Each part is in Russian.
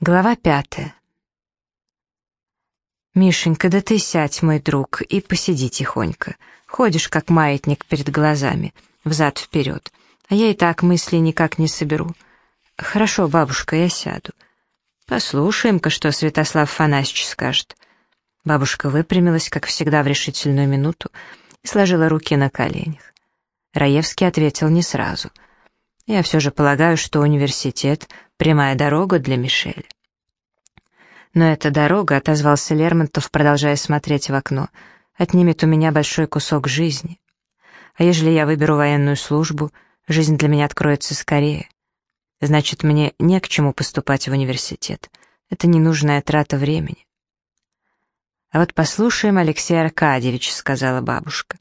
Глава пятая. «Мишенька, да ты сядь, мой друг, и посиди тихонько. Ходишь, как маятник перед глазами, взад-вперед, а я и так мысли никак не соберу. Хорошо, бабушка, я сяду. Послушаем-ка, что Святослав Фанасьевич скажет». Бабушка выпрямилась, как всегда, в решительную минуту и сложила руки на коленях. Раевский ответил не сразу. «Я все же полагаю, что университет — прямая дорога для Мишеля». «Но эта дорога», — отозвался Лермонтов, продолжая смотреть в окно, «отнимет у меня большой кусок жизни. А ежели я выберу военную службу, жизнь для меня откроется скорее. Значит, мне не к чему поступать в университет. Это ненужная трата времени». «А вот послушаем Алексея Аркадьевича», — сказала бабушка.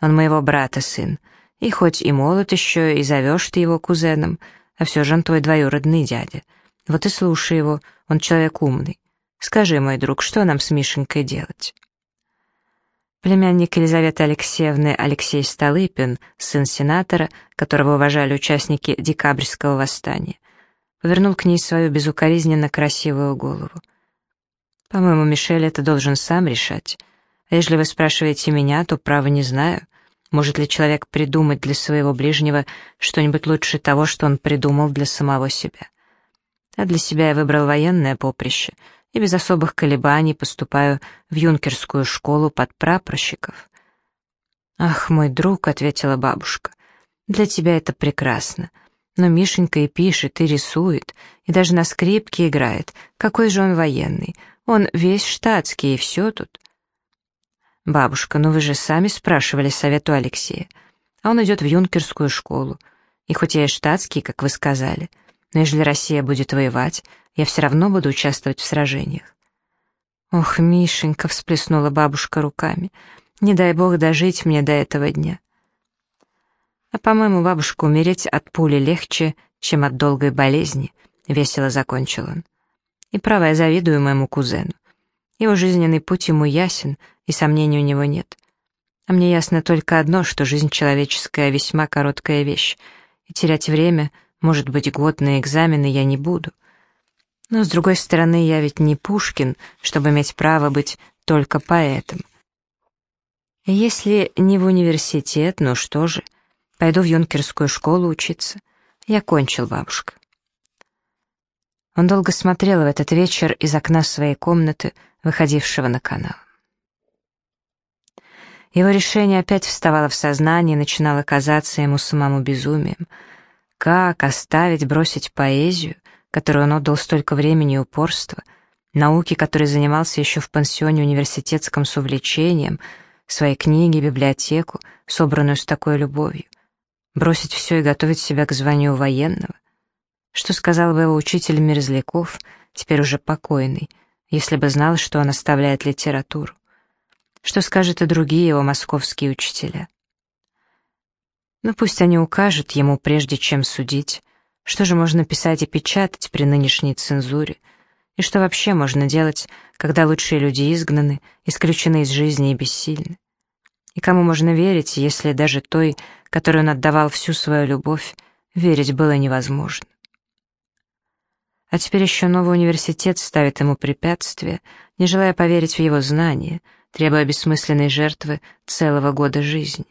«Он моего брата сын, и хоть и молод еще, и зовешь ты его кузеном, а все же он твой двоюродный дядя. Вот и слушай его, он человек умный. Скажи, мой друг, что нам с Мишенькой делать?» Племянник Елизаветы Алексеевны Алексей Столыпин, сын сенатора, которого уважали участники декабрьского восстания, повернул к ней свою безукоризненно красивую голову. «По-моему, Мишель это должен сам решать. А если вы спрашиваете меня, то, право, не знаю. Может ли человек придумать для своего ближнего что-нибудь лучше того, что он придумал для самого себя? А для себя я выбрал военное поприще и без особых колебаний поступаю в юнкерскую школу под прапорщиков. «Ах, мой друг», — ответила бабушка, — «для тебя это прекрасно. Но Мишенька и пишет, и рисует, и даже на скрипке играет. Какой же он военный? Он весь штатский, и все тут». «Бабушка, ну вы же сами спрашивали совету Алексея. А он идет в юнкерскую школу. И хоть я и штатский, как вы сказали, но если Россия будет воевать, я все равно буду участвовать в сражениях». «Ох, Мишенька!» — всплеснула бабушка руками. «Не дай бог дожить мне до этого дня». «А, по-моему, бабушка, умереть от пули легче, чем от долгой болезни», — весело закончил он. «И право, я завидую моему кузену. Его жизненный путь ему ясен, и сомнений у него нет. А мне ясно только одно, что жизнь человеческая весьма короткая вещь, и терять время, может быть, год на экзамены я не буду. Но, с другой стороны, я ведь не Пушкин, чтобы иметь право быть только поэтом. Если не в университет, ну что же, пойду в юнкерскую школу учиться. Я кончил, бабушка. Он долго смотрел в этот вечер из окна своей комнаты, выходившего на канал. Его решение опять вставало в сознании и начинало казаться ему самому безумием. Как оставить, бросить поэзию, которую он отдал столько времени и упорства, науки, которой занимался еще в пансионе университетском с увлечением, свои книги, библиотеку, собранную с такой любовью, бросить все и готовить себя к званию военного? Что сказал бы его учитель Мерзляков, теперь уже покойный, если бы знал, что он оставляет литературу? Что скажут и другие его московские учителя? Ну пусть они укажут ему, прежде чем судить, что же можно писать и печатать при нынешней цензуре, и что вообще можно делать, когда лучшие люди изгнаны, исключены из жизни и бессильны. И кому можно верить, если даже той, которой он отдавал всю свою любовь, верить было невозможно. А теперь еще новый университет ставит ему препятствия, не желая поверить в его знания, требуя бессмысленной жертвы целого года жизни.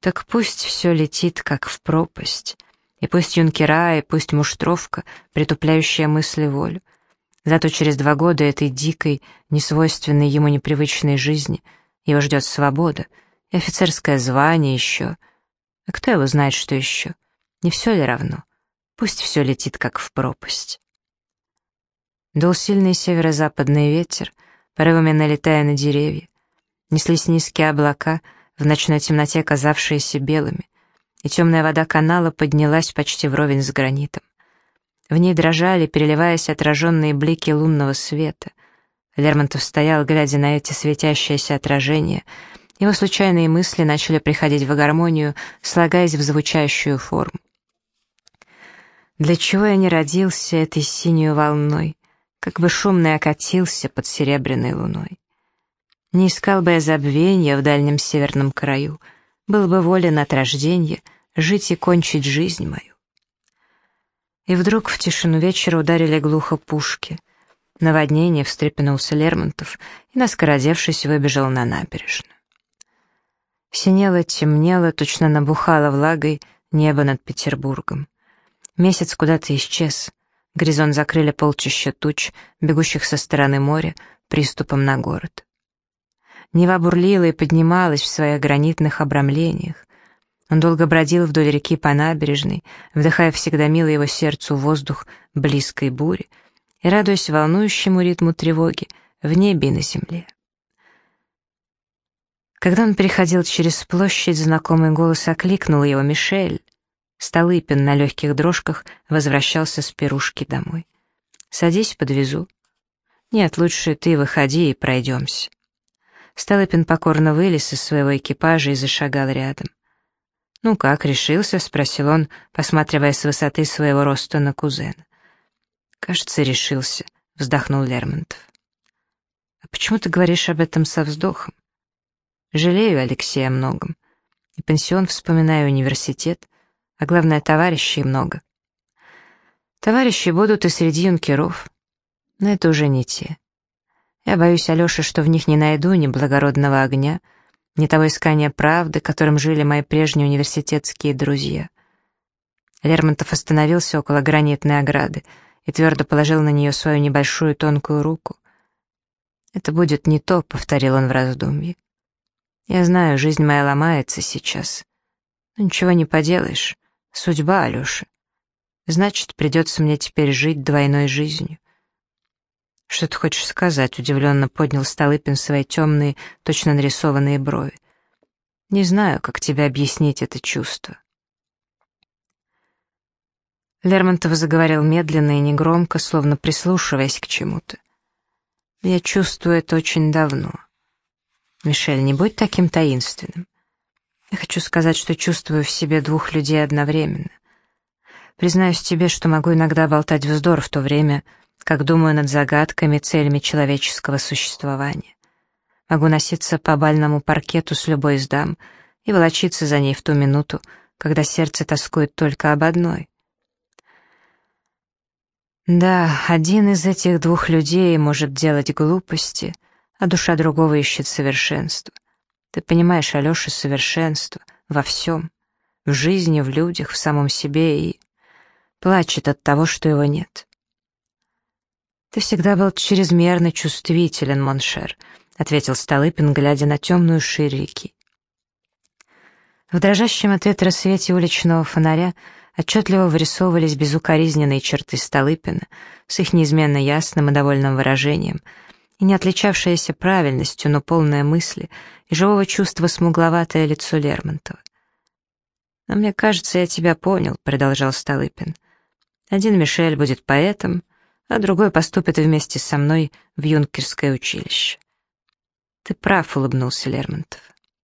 Так пусть все летит, как в пропасть, и пусть юнкера, и пусть муштровка, притупляющая мысли волю. Зато через два года этой дикой, несвойственной ему непривычной жизни его ждет свобода и офицерское звание еще. А кто его знает, что еще? Не все ли равно? Пусть все летит, как в пропасть. Дул сильный северо-западный ветер, порывами налетая на деревья. Неслись низкие облака, в ночной темноте казавшиеся белыми, и темная вода канала поднялась почти вровень с гранитом. В ней дрожали, переливаясь отраженные блики лунного света. Лермонтов стоял, глядя на эти светящиеся отражения. Его случайные мысли начали приходить в гармонию, слагаясь в звучащую форму. Для чего я не родился этой синей волной, как бы шумно окатился под серебряной луной? Не искал бы я забвенья в дальнем северном краю, был бы волен от рождения жить и кончить жизнь мою. И вдруг в тишину вечера ударили глухо пушки. Наводнение встрепенулся Лермонтов и, наскородевшись, выбежал на набережную. Синело, темнело, точно набухало влагой небо над Петербургом. Месяц куда-то исчез. Горизонт закрыли полчища туч, бегущих со стороны моря, приступом на город. Нева бурлила и поднималась в своих гранитных обрамлениях. Он долго бродил вдоль реки по набережной, вдыхая всегда милый его сердцу воздух близкой бури и радуясь волнующему ритму тревоги в небе и на земле. Когда он переходил через площадь, знакомый голос окликнул его «Мишель». Столыпин на легких дрожках возвращался с пирушки домой. «Садись, подвезу». «Нет, лучше ты выходи и пройдемся». Столыпин покорно вылез из своего экипажа и зашагал рядом. «Ну как, решился?» — спросил он, посматривая с высоты своего роста на кузена. «Кажется, решился», — вздохнул Лермонтов. «А почему ты говоришь об этом со вздохом?» «Жалею Алексея о многом. И пансион вспоминаю, университет, а главное, товарищей много. Товарищи будут и среди юнкеров, но это уже не те. Я боюсь, Алеша, что в них не найду ни благородного огня, ни того искания правды, которым жили мои прежние университетские друзья. Лермонтов остановился около гранитной ограды и твердо положил на нее свою небольшую тонкую руку. «Это будет не то», — повторил он в раздумье. «Я знаю, жизнь моя ломается сейчас. Но ничего не поделаешь. Судьба, Алеша. Значит, придется мне теперь жить двойной жизнью. «Что ты хочешь сказать?» — удивленно поднял Столыпин свои темные, точно нарисованные брови. «Не знаю, как тебе объяснить это чувство». Лермонтов заговорил медленно и негромко, словно прислушиваясь к чему-то. «Я чувствую это очень давно. Мишель, не будь таким таинственным. Я хочу сказать, что чувствую в себе двух людей одновременно. Признаюсь тебе, что могу иногда болтать вздор в то время, как думаю над загадками, целями человеческого существования. Могу носиться по бальному паркету с любой из дам и волочиться за ней в ту минуту, когда сердце тоскует только об одной. Да, один из этих двух людей может делать глупости, а душа другого ищет совершенство. Ты понимаешь, Алеша, совершенство во всем, в жизни, в людях, в самом себе и плачет от того, что его нет. «Ты всегда был чрезмерно чувствителен, mon cher», — ответил Столыпин, глядя на темную ширь реки. В дрожащем от ветра свете уличного фонаря отчетливо вырисовывались безукоризненные черты Столыпина с их неизменно ясным и довольным выражением, и не отличавшееся правильностью, но полное мысли и живого чувства смугловатое лицо Лермонтова. «Но мне кажется, я тебя понял», — продолжал Столыпин. «Один Мишель будет поэтом, а другой поступит вместе со мной в юнкерское училище. «Ты прав», — улыбнулся Лермонтов.